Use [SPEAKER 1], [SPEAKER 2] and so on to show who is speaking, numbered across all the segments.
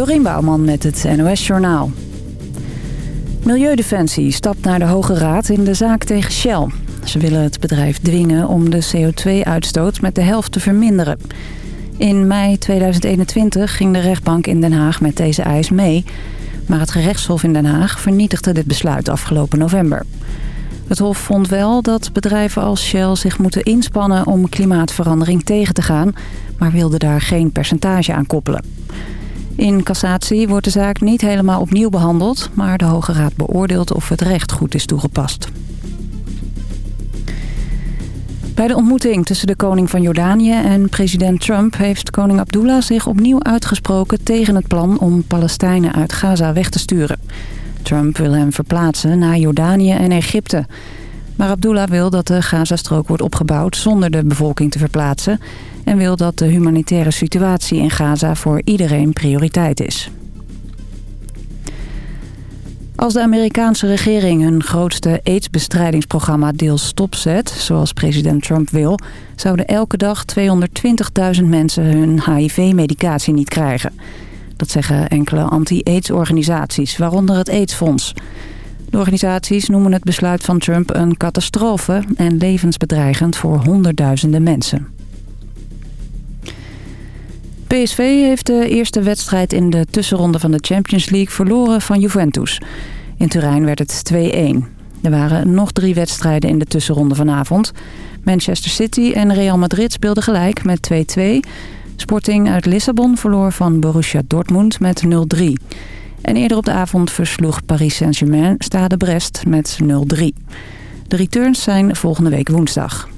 [SPEAKER 1] Dorien Bouwman met het NOS Journaal. Milieudefensie stapt naar de Hoge Raad in de zaak tegen Shell. Ze willen het bedrijf dwingen om de CO2-uitstoot met de helft te verminderen. In mei 2021 ging de rechtbank in Den Haag met deze eis mee... maar het gerechtshof in Den Haag vernietigde dit besluit afgelopen november. Het Hof vond wel dat bedrijven als Shell zich moeten inspannen om klimaatverandering tegen te gaan... maar wilde daar geen percentage aan koppelen. In cassatie wordt de zaak niet helemaal opnieuw behandeld... maar de Hoge Raad beoordeelt of het recht goed is toegepast. Bij de ontmoeting tussen de koning van Jordanië en president Trump... heeft koning Abdullah zich opnieuw uitgesproken tegen het plan om Palestijnen uit Gaza weg te sturen... Trump wil hem verplaatsen naar Jordanië en Egypte. Maar Abdullah wil dat de Gazastrook wordt opgebouwd zonder de bevolking te verplaatsen... en wil dat de humanitaire situatie in Gaza voor iedereen prioriteit is. Als de Amerikaanse regering hun grootste aidsbestrijdingsprogramma deels stopzet, zoals president Trump wil, zouden elke dag 220.000 mensen hun HIV-medicatie niet krijgen. Dat zeggen enkele anti-AIDS-organisaties, waaronder het AIDS-fonds. De organisaties noemen het besluit van Trump een catastrofe en levensbedreigend voor honderdduizenden mensen. PSV heeft de eerste wedstrijd in de tussenronde van de Champions League verloren van Juventus. In Turijn werd het 2-1. Er waren nog drie wedstrijden in de tussenronde vanavond. Manchester City en Real Madrid speelden gelijk met 2-2... Sporting uit Lissabon verloor van Borussia Dortmund met 0-3. En eerder op de avond versloeg Paris Saint-Germain Stade Brest met 0-3. De returns zijn volgende week woensdag.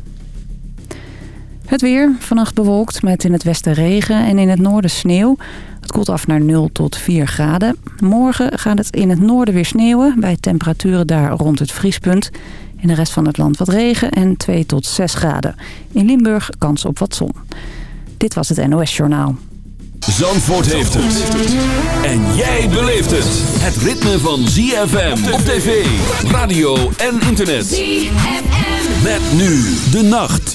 [SPEAKER 1] Het weer, vannacht bewolkt met in het westen regen en in het noorden sneeuw. Het koelt af naar 0 tot 4 graden. Morgen gaat het in het noorden weer sneeuwen... bij temperaturen daar rond het vriespunt. In de rest van het land wat regen en 2 tot 6 graden. In Limburg kans op wat zon. Dit was het NOS Journaal.
[SPEAKER 2] Zandvoort heeft het. En jij beleeft het. Het ritme van ZFM op tv, radio en internet. ZFM. Met nu de nacht.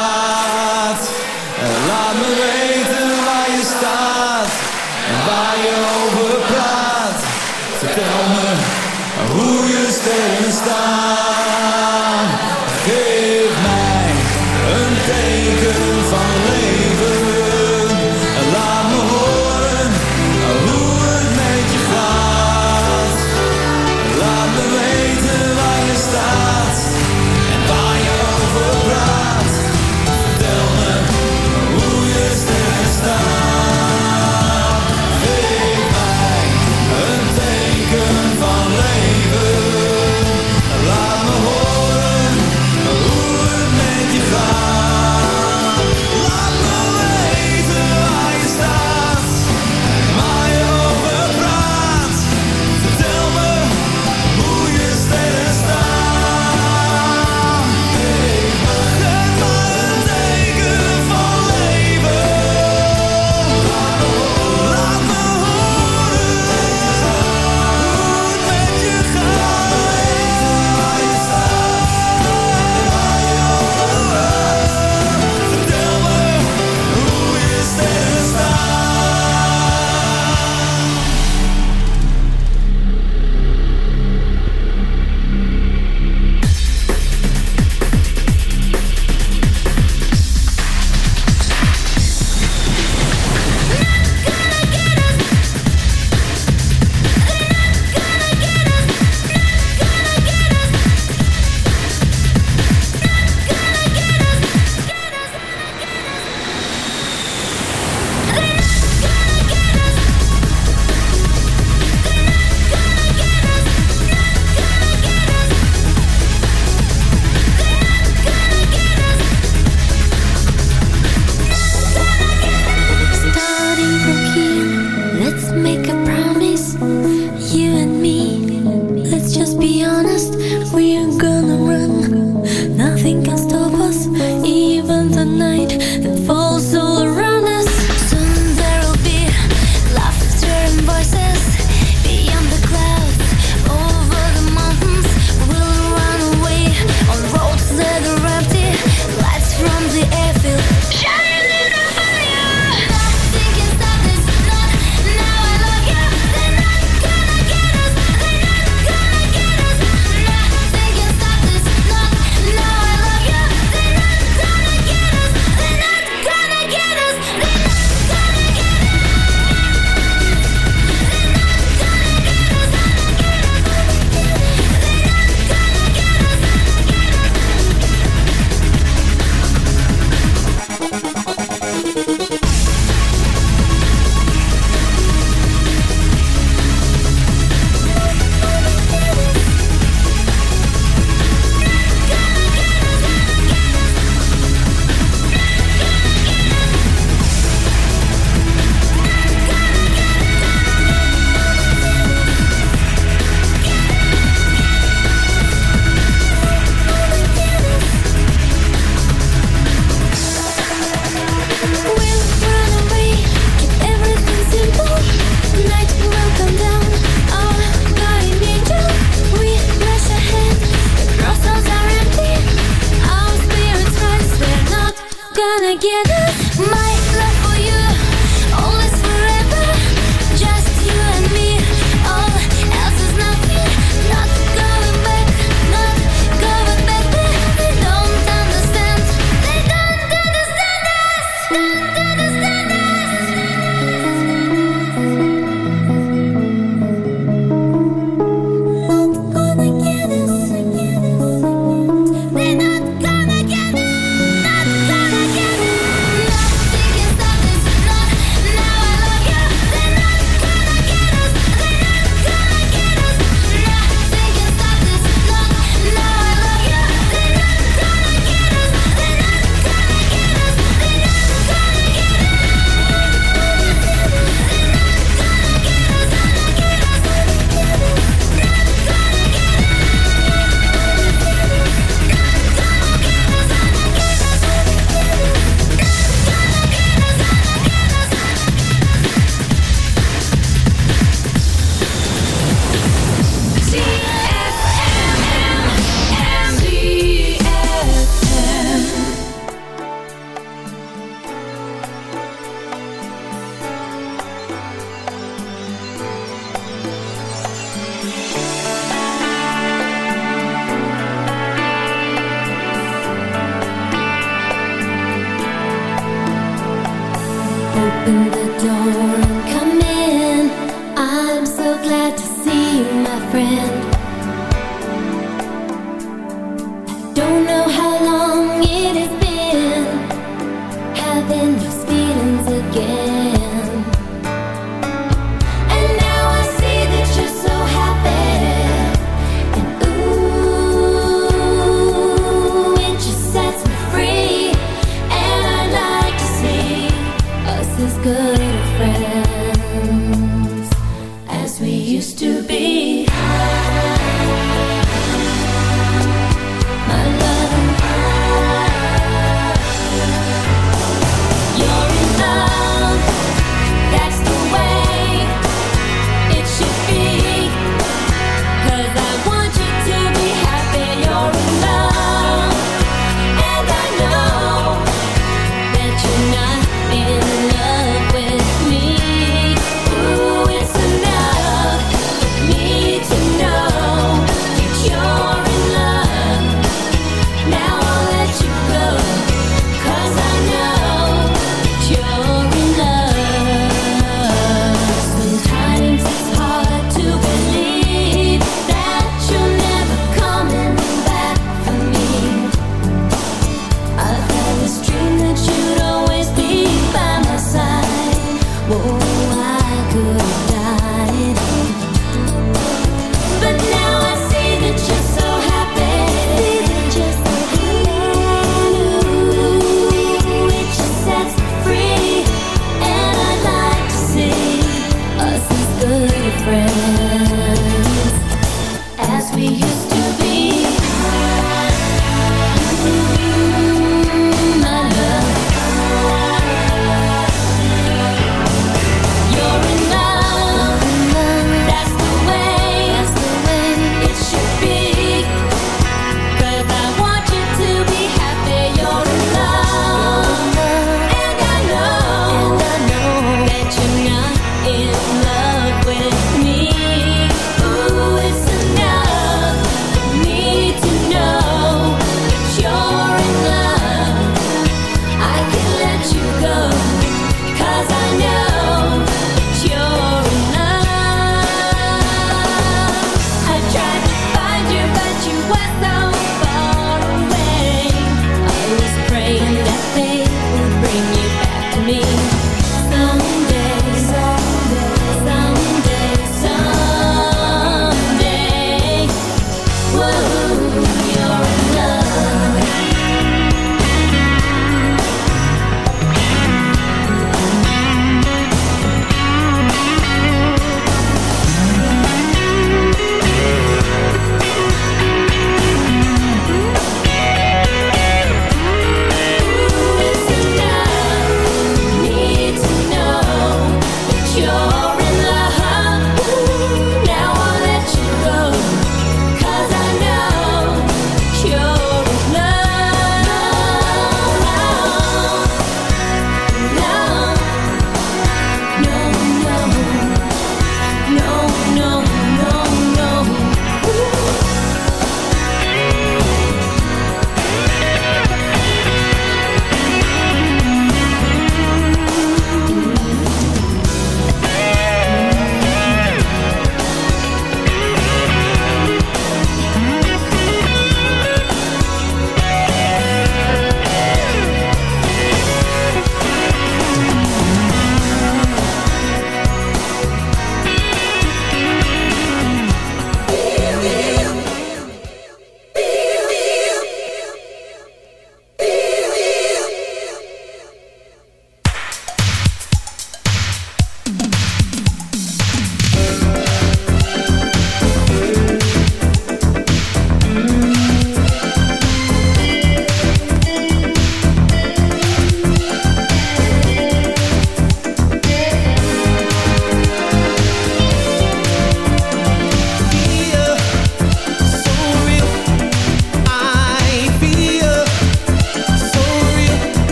[SPEAKER 3] Me waar je staat en waar je over praat. Vertel me hoe je sterren staan.
[SPEAKER 4] Good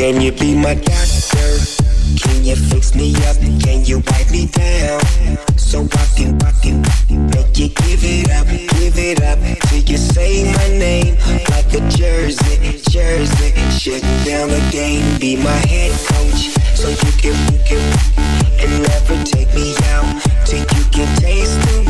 [SPEAKER 5] Can you be my doctor? Can you fix me up? Can you wipe me down? So I can, I can make you give it up, give it up till you say my name like a jersey, jersey. Shutting down the game, be my head coach, so you can, you can, and never take me out till you can taste the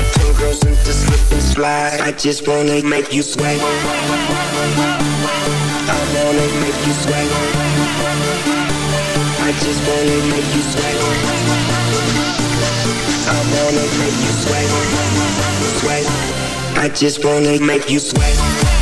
[SPEAKER 5] turn girls into slip and slide. I just wanna make you sweat. I wanna make you sweat. I just wanna make you sweat. I wanna make you sweat. Sweat. I just wanna make you sweat.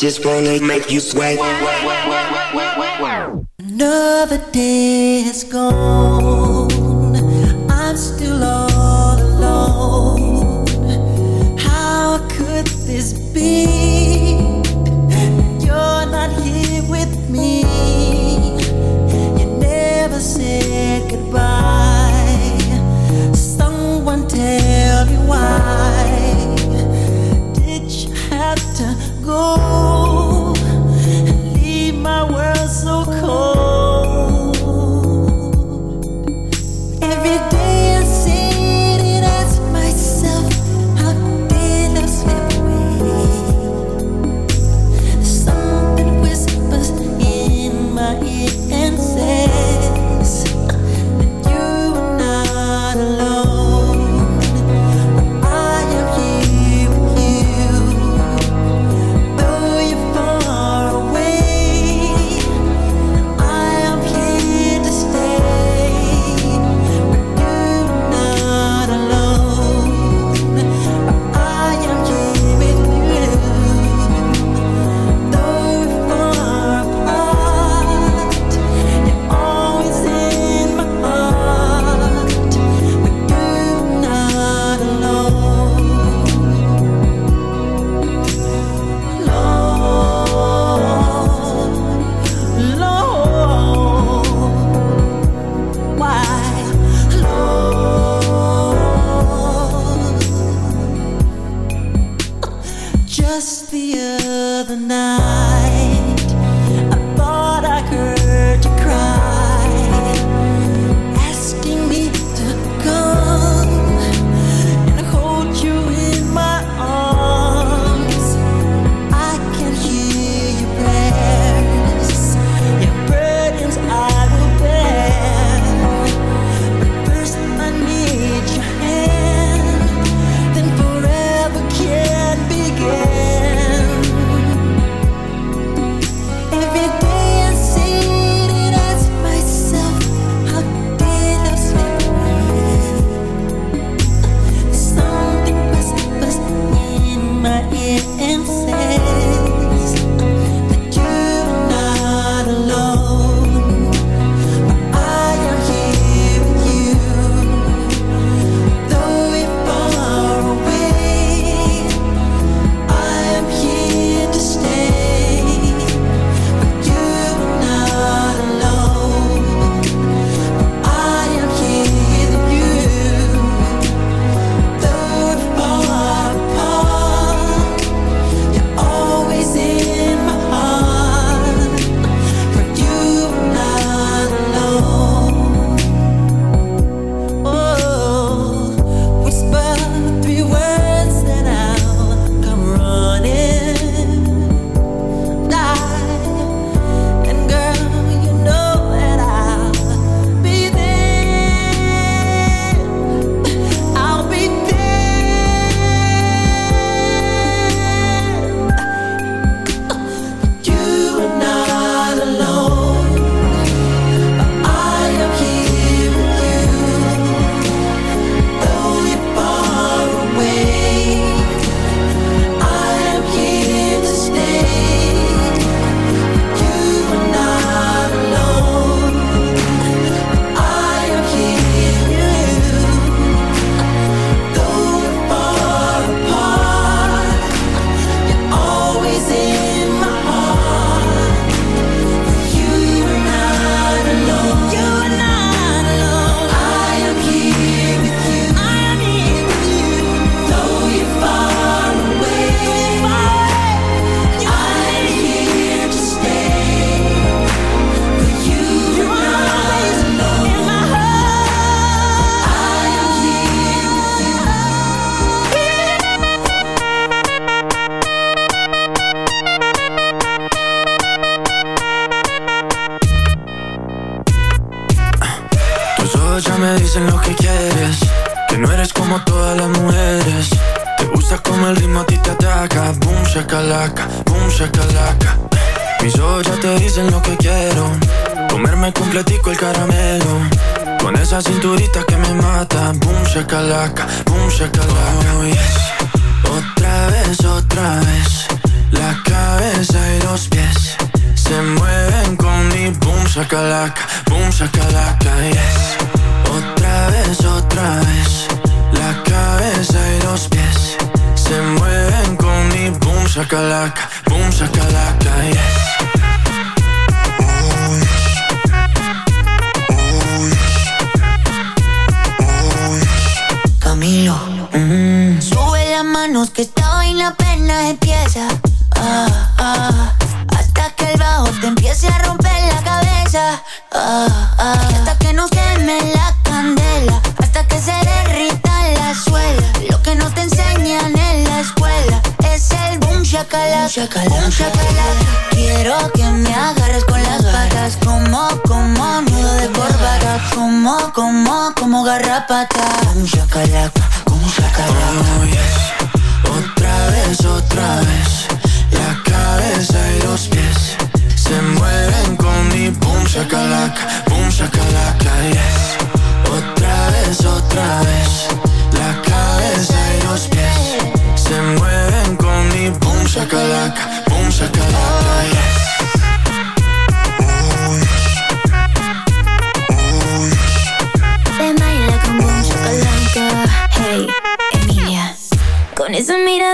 [SPEAKER 5] Just wanna make you sweat.
[SPEAKER 6] Another day has gone.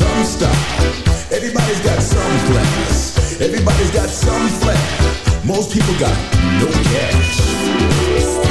[SPEAKER 7] Some style. Everybody's got some class. Everybody's got some flair. Most people got no cash.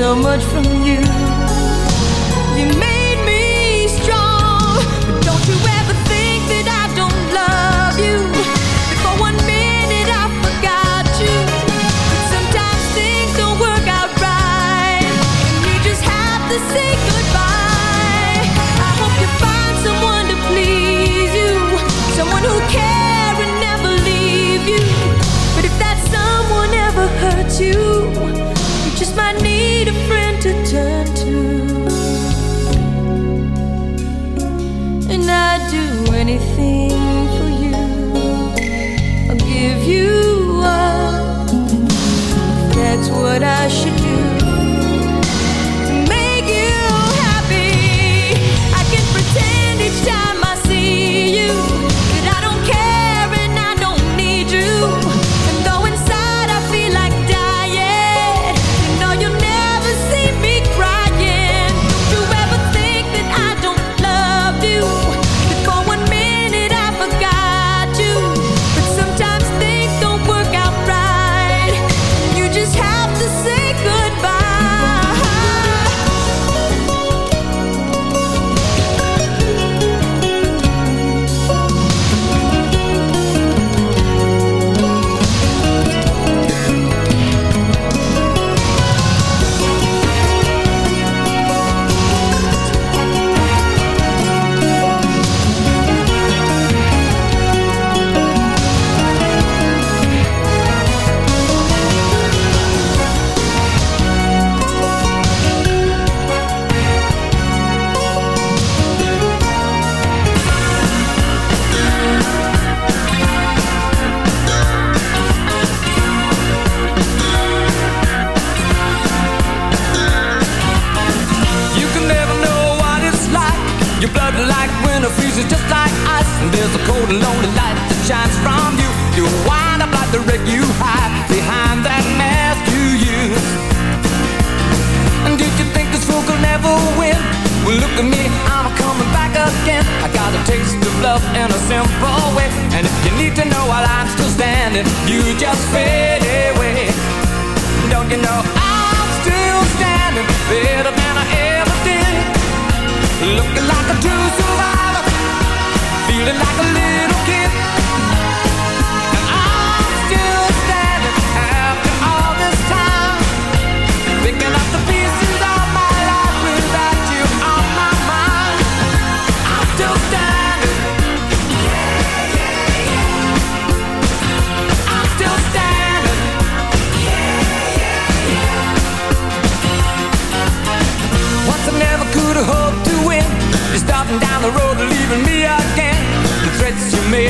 [SPEAKER 7] so much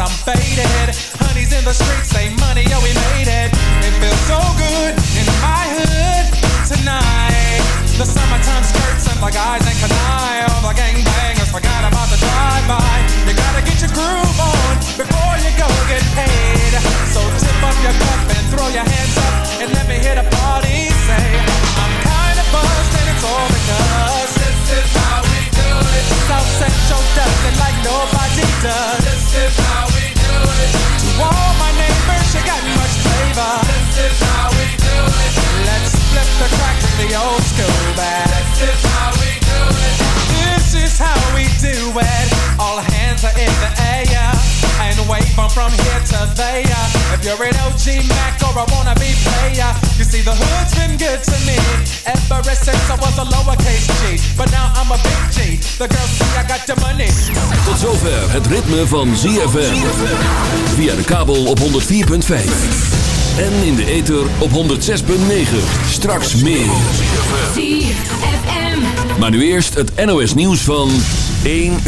[SPEAKER 8] I'm
[SPEAKER 9] faded. Honey's in the streets. from here to there. If you're an OG Mac or wanna be player, you see the hood's been good to me ever since I was a lowercase G. But now I'm a big G. The girls see I got the money.
[SPEAKER 2] Tot zover het ritme van ZFM. Via de kabel op 104.5. En in de ether op 106.9. Straks meer. Maar nu eerst het NOS nieuws van 1.